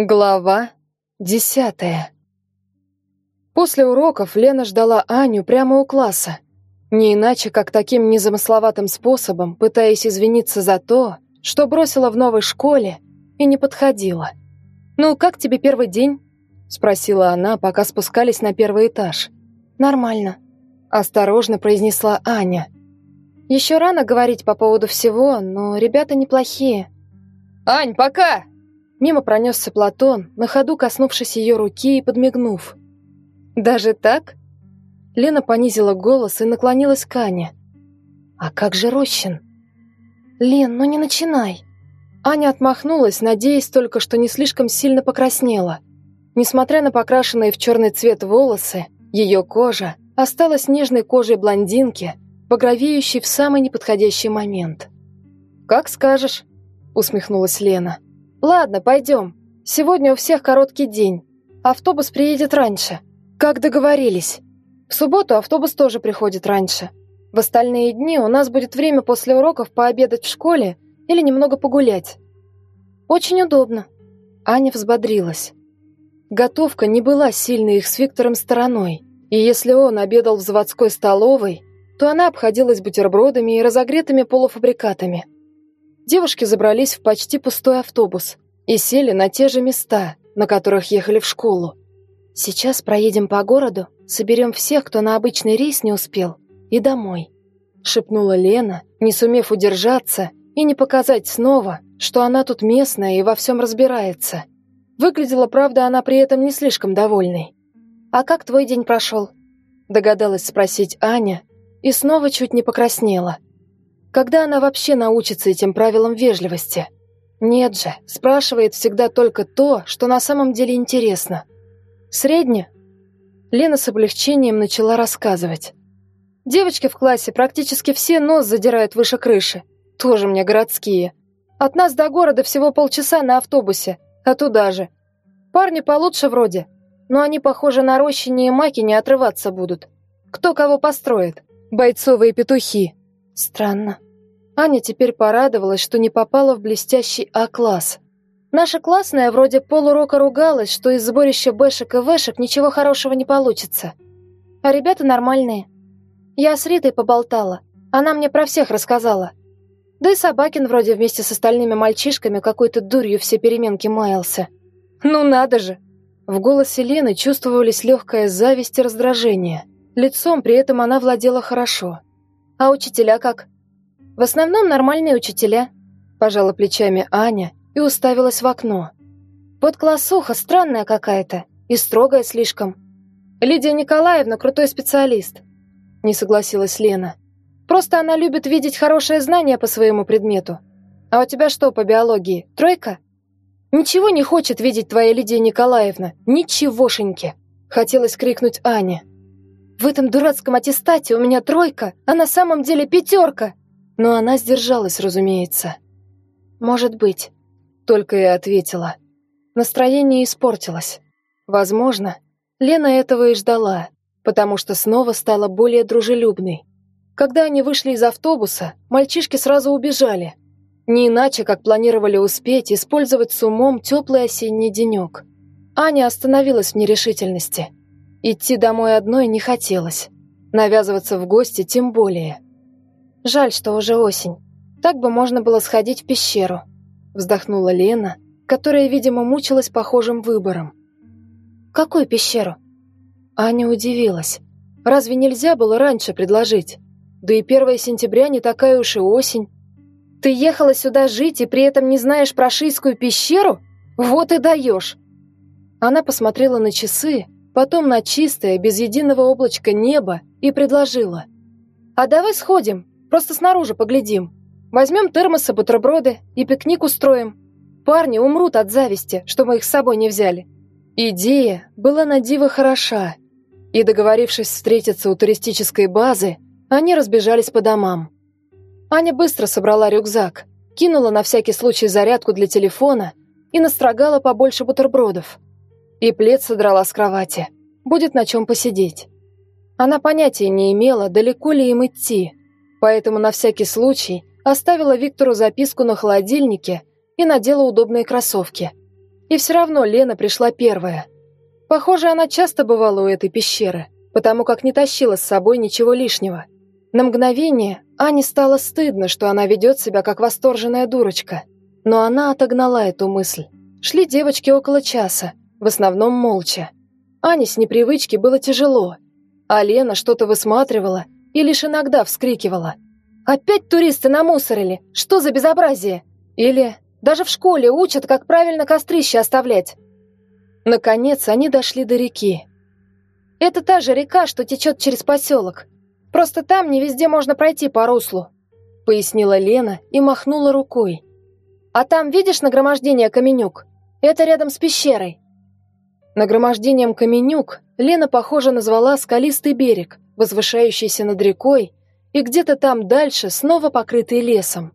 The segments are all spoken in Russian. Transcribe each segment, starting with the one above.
Глава десятая После уроков Лена ждала Аню прямо у класса. Не иначе, как таким незамысловатым способом, пытаясь извиниться за то, что бросила в новой школе и не подходила. «Ну, как тебе первый день?» — спросила она, пока спускались на первый этаж. «Нормально», — осторожно произнесла Аня. «Еще рано говорить по поводу всего, но ребята неплохие». «Ань, пока!» Мимо пронесся Платон, на ходу коснувшись ее руки и подмигнув. «Даже так?» Лена понизила голос и наклонилась к Ане. «А как же Рощин?» «Лен, ну не начинай!» Аня отмахнулась, надеясь только, что не слишком сильно покраснела. Несмотря на покрашенные в черный цвет волосы, ее кожа осталась нежной кожей блондинки, багровеющей в самый неподходящий момент. «Как скажешь», — усмехнулась Лена. «Ладно, пойдем. Сегодня у всех короткий день. Автобус приедет раньше. Как договорились. В субботу автобус тоже приходит раньше. В остальные дни у нас будет время после уроков пообедать в школе или немного погулять. Очень удобно». Аня взбодрилась. Готовка не была сильной их с Виктором стороной, и если он обедал в заводской столовой, то она обходилась бутербродами и разогретыми полуфабрикатами – Девушки забрались в почти пустой автобус и сели на те же места, на которых ехали в школу. «Сейчас проедем по городу, соберем всех, кто на обычный рейс не успел, и домой», — шепнула Лена, не сумев удержаться и не показать снова, что она тут местная и во всем разбирается. Выглядела, правда, она при этом не слишком довольной. «А как твой день прошел?» — догадалась спросить Аня и снова чуть не покраснела. Когда она вообще научится этим правилам вежливости? Нет же, спрашивает всегда только то, что на самом деле интересно. Средне? Лена с облегчением начала рассказывать. Девочки в классе практически все нос задирают выше крыши. Тоже мне городские. От нас до города всего полчаса на автобусе, а туда же. Парни получше вроде, но они, похоже, на рощине и маки не отрываться будут. Кто кого построит? Бойцовые петухи. Странно. Аня теперь порадовалась, что не попала в блестящий А-класс. Наша классная вроде полурока ругалась, что из сборища бэшек и вэшек ничего хорошего не получится. А ребята нормальные. Я с Ритой поболтала. Она мне про всех рассказала. Да и Собакин вроде вместе с остальными мальчишками какой-то дурью все переменки маялся. Ну надо же! В голосе Лены чувствовались легкая зависть и раздражение. Лицом при этом она владела хорошо. А учителя как? В основном нормальные учителя. Пожала плечами Аня и уставилась в окно. Вот классуха странная какая-то и строгая слишком. Лидия Николаевна крутой специалист. Не согласилась Лена. Просто она любит видеть хорошее знание по своему предмету. А у тебя что по биологии? Тройка? Ничего не хочет видеть твоя Лидия Николаевна. Ничегошеньки. Хотелось крикнуть Ане. В этом дурацком аттестате у меня тройка, а на самом деле пятерка. Но она сдержалась, разумеется. «Может быть», — только и ответила. Настроение испортилось. Возможно, Лена этого и ждала, потому что снова стала более дружелюбной. Когда они вышли из автобуса, мальчишки сразу убежали. Не иначе, как планировали успеть использовать с умом теплый осенний денек. Аня остановилась в нерешительности — Идти домой одной не хотелось. Навязываться в гости тем более. Жаль, что уже осень. Так бы можно было сходить в пещеру. Вздохнула Лена, которая, видимо, мучилась похожим выбором. Какую пещеру? Аня удивилась. Разве нельзя было раньше предложить? Да и 1 сентября не такая уж и осень. Ты ехала сюда жить и при этом не знаешь про Шийскую пещеру? Вот и даешь. Она посмотрела на часы, потом на чистое, без единого облачка небо и предложила. «А давай сходим, просто снаружи поглядим. Возьмем термосы, бутерброды и пикник устроим. Парни умрут от зависти, что мы их с собой не взяли». Идея была на диво хороша, и, договорившись встретиться у туристической базы, они разбежались по домам. Аня быстро собрала рюкзак, кинула на всякий случай зарядку для телефона и настрогала побольше бутербродов. И плед содрала с кровати. Будет на чем посидеть. Она понятия не имела, далеко ли им идти, поэтому на всякий случай оставила Виктору записку на холодильнике и надела удобные кроссовки. И все равно Лена пришла первая. Похоже, она часто бывала у этой пещеры, потому как не тащила с собой ничего лишнего. На мгновение Ане стало стыдно, что она ведет себя как восторженная дурочка. Но она отогнала эту мысль. Шли девочки около часа, в основном молча. Ане с непривычки было тяжело, а Лена что-то высматривала и лишь иногда вскрикивала. «Опять туристы намусорили! Что за безобразие?» Или «Даже в школе учат, как правильно кострище оставлять!» Наконец они дошли до реки. «Это та же река, что течет через поселок. Просто там не везде можно пройти по руслу», — пояснила Лена и махнула рукой. «А там видишь нагромождение каменюк? Это рядом с пещерой». Нагромождением каменюк Лена, похоже, назвала скалистый берег, возвышающийся над рекой, и где-то там дальше снова покрытый лесом.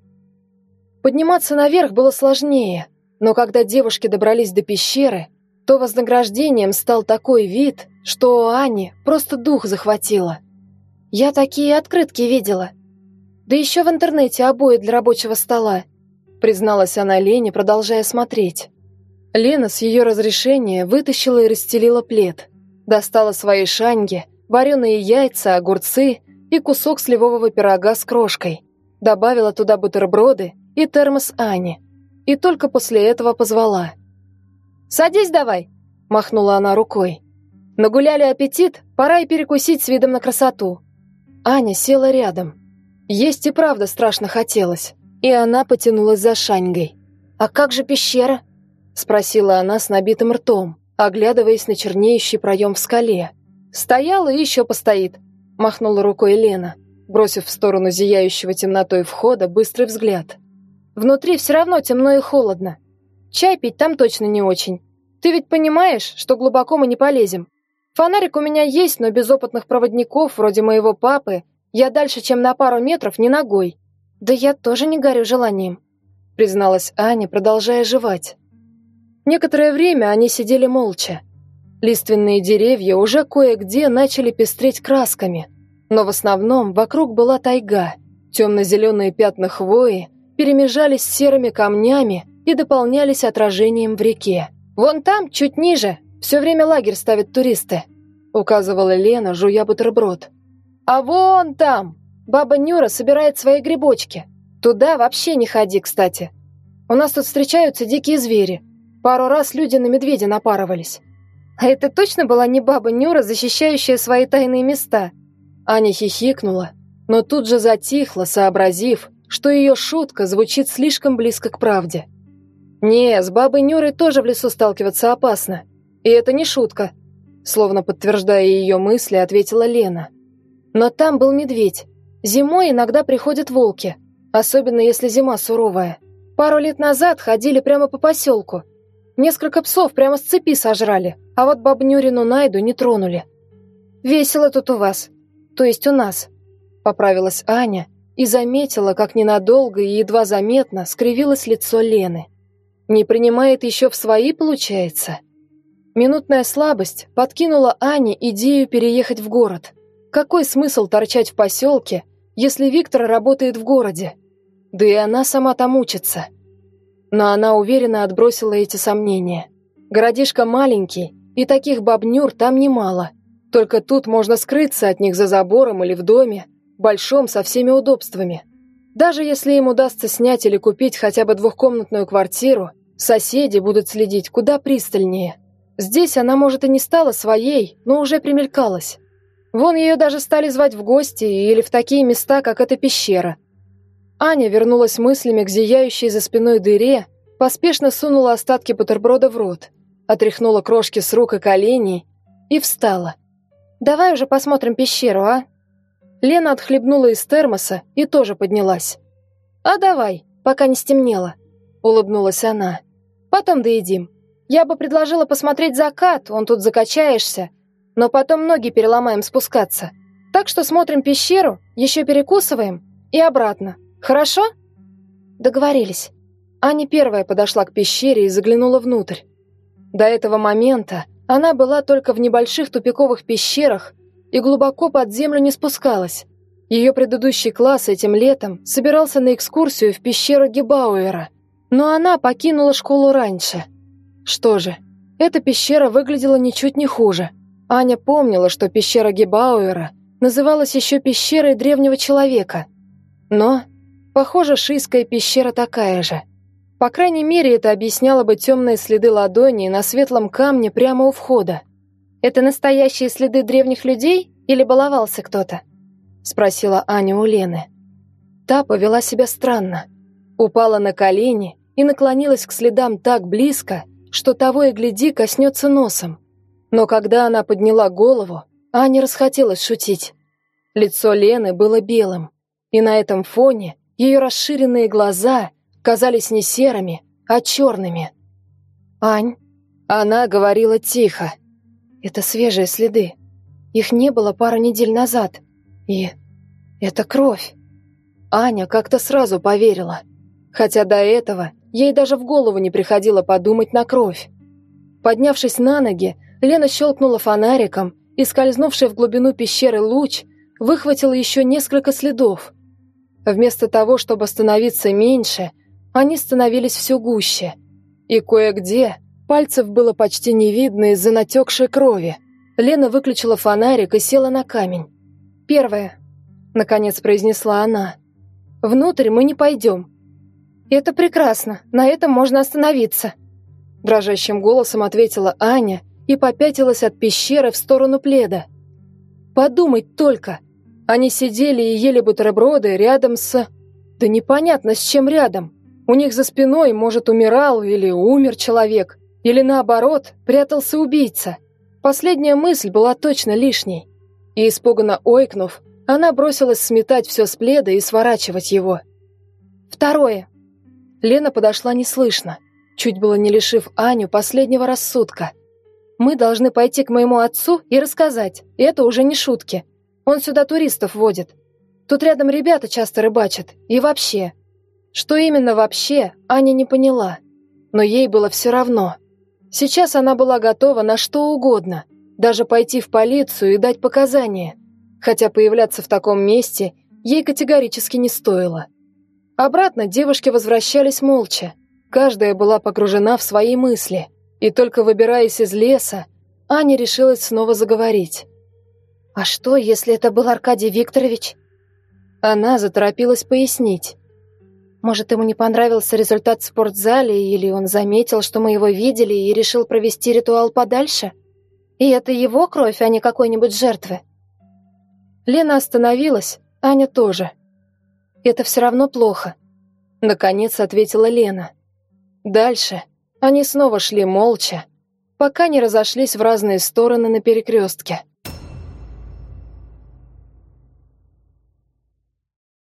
Подниматься наверх было сложнее, но когда девушки добрались до пещеры, то вознаграждением стал такой вид, что у Ани просто дух захватило. Я такие открытки видела. Да еще в интернете обои для рабочего стола, призналась она Лене, продолжая смотреть. Лена с ее разрешения вытащила и расстелила плед. Достала свои шаньги, вареные яйца, огурцы и кусок сливового пирога с крошкой. Добавила туда бутерброды и термос Ани. И только после этого позвала. «Садись давай!» – махнула она рукой. Нагуляли аппетит, пора и перекусить с видом на красоту. Аня села рядом. Есть и правда страшно хотелось, и она потянулась за шаньгой. «А как же пещера?» — спросила она с набитым ртом, оглядываясь на чернеющий проем в скале. «Стояла и еще постоит», — махнула рукой Лена, бросив в сторону зияющего темнотой входа быстрый взгляд. «Внутри все равно темно и холодно. Чай пить там точно не очень. Ты ведь понимаешь, что глубоко мы не полезем. Фонарик у меня есть, но без опытных проводников, вроде моего папы, я дальше, чем на пару метров, не ногой. Да я тоже не горю желанием», — призналась Аня, продолжая жевать. Некоторое время они сидели молча. Лиственные деревья уже кое-где начали пестреть красками, но в основном вокруг была тайга. Темно-зеленые пятна хвои перемежались с серыми камнями и дополнялись отражением в реке. «Вон там, чуть ниже, все время лагерь ставят туристы», указывала Лена, жуя бутерброд. «А вон там! Баба Нюра собирает свои грибочки. Туда вообще не ходи, кстати. У нас тут встречаются дикие звери, Пару раз люди на медведя напарывались. А это точно была не баба Нюра, защищающая свои тайные места? Аня хихикнула, но тут же затихла, сообразив, что ее шутка звучит слишком близко к правде. «Не, с бабой Нюрой тоже в лесу сталкиваться опасно. И это не шутка», словно подтверждая ее мысли, ответила Лена. «Но там был медведь. Зимой иногда приходят волки, особенно если зима суровая. Пару лет назад ходили прямо по поселку, Несколько псов прямо с цепи сожрали, а вот бабнюрину Найду не тронули. «Весело тут у вас. То есть у нас», — поправилась Аня и заметила, как ненадолго и едва заметно скривилось лицо Лены. «Не принимает еще в свои, получается?» Минутная слабость подкинула Ане идею переехать в город. Какой смысл торчать в поселке, если Виктор работает в городе? Да и она сама там учится. Но она уверенно отбросила эти сомнения. Городишко маленький, и таких бабнюр там немало. Только тут можно скрыться от них за забором или в доме, большом со всеми удобствами. Даже если им удастся снять или купить хотя бы двухкомнатную квартиру, соседи будут следить куда пристальнее. Здесь она, может, и не стала своей, но уже примелькалась. Вон ее даже стали звать в гости или в такие места, как эта пещера. Аня вернулась мыслями к зияющей за спиной дыре, поспешно сунула остатки бутерброда в рот, отряхнула крошки с рук и коленей и встала. «Давай уже посмотрим пещеру, а?» Лена отхлебнула из термоса и тоже поднялась. «А давай, пока не стемнело», — улыбнулась она. «Потом доедим. Я бы предложила посмотреть закат, он тут закачаешься, но потом ноги переломаем спускаться. Так что смотрим пещеру, еще перекусываем и обратно. Хорошо?» Договорились. Аня первая подошла к пещере и заглянула внутрь. До этого момента она была только в небольших тупиковых пещерах и глубоко под землю не спускалась. Ее предыдущий класс этим летом собирался на экскурсию в пещеру Гебауэра, но она покинула школу раньше. Что же, эта пещера выглядела ничуть не хуже. Аня помнила, что пещера Гебауэра называлась еще пещерой древнего человека. Но, похоже, шийская пещера такая же. По крайней мере, это объясняло бы темные следы ладони на светлом камне прямо у входа. «Это настоящие следы древних людей или баловался кто-то?» — спросила Аня у Лены. Та повела себя странно. Упала на колени и наклонилась к следам так близко, что того и гляди коснется носом. Но когда она подняла голову, Ане расхотелось шутить. Лицо Лены было белым, и на этом фоне ее расширенные глаза казались не серыми, а черными. «Ань», — она говорила тихо, — «это свежие следы. Их не было пару недель назад. И это кровь». Аня как-то сразу поверила, хотя до этого ей даже в голову не приходило подумать на кровь. Поднявшись на ноги, Лена щелкнула фонариком, и скользнувший в глубину пещеры луч выхватил еще несколько следов. Вместо того, чтобы становиться меньше, они становились все гуще. И кое-где пальцев было почти не видно из-за натекшей крови. Лена выключила фонарик и села на камень. «Первое», — наконец произнесла она. Внутрь мы не пойдем. Это прекрасно, на этом можно остановиться. Дрожащим голосом ответила Аня и попятилась от пещеры в сторону пледа. Подумать только. Они сидели и ели бутерброды рядом с... Да непонятно, с чем рядом. У них за спиной, может, умирал или умер человек, или наоборот, прятался убийца. Последняя мысль была точно лишней. И испуганно ойкнув, она бросилась сметать все с пледа и сворачивать его. Второе. Лена подошла неслышно, чуть было не лишив Аню последнего рассудка. «Мы должны пойти к моему отцу и рассказать. Это уже не шутки. Он сюда туристов водит. Тут рядом ребята часто рыбачат. И вообще...» Что именно вообще, Аня не поняла. Но ей было все равно. Сейчас она была готова на что угодно, даже пойти в полицию и дать показания хотя появляться в таком месте ей категорически не стоило. Обратно девушки возвращались молча. Каждая была погружена в свои мысли, и только выбираясь из леса, Аня решилась снова заговорить. «А что, если это был Аркадий Викторович?» Она заторопилась пояснить. «Может, ему не понравился результат в спортзале, или он заметил, что мы его видели, и решил провести ритуал подальше? И это его кровь, а не какой-нибудь жертвы?» Лена остановилась, Аня тоже. «Это все равно плохо», — наконец ответила Лена. Дальше они снова шли молча, пока не разошлись в разные стороны на перекрестке.